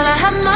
but I have no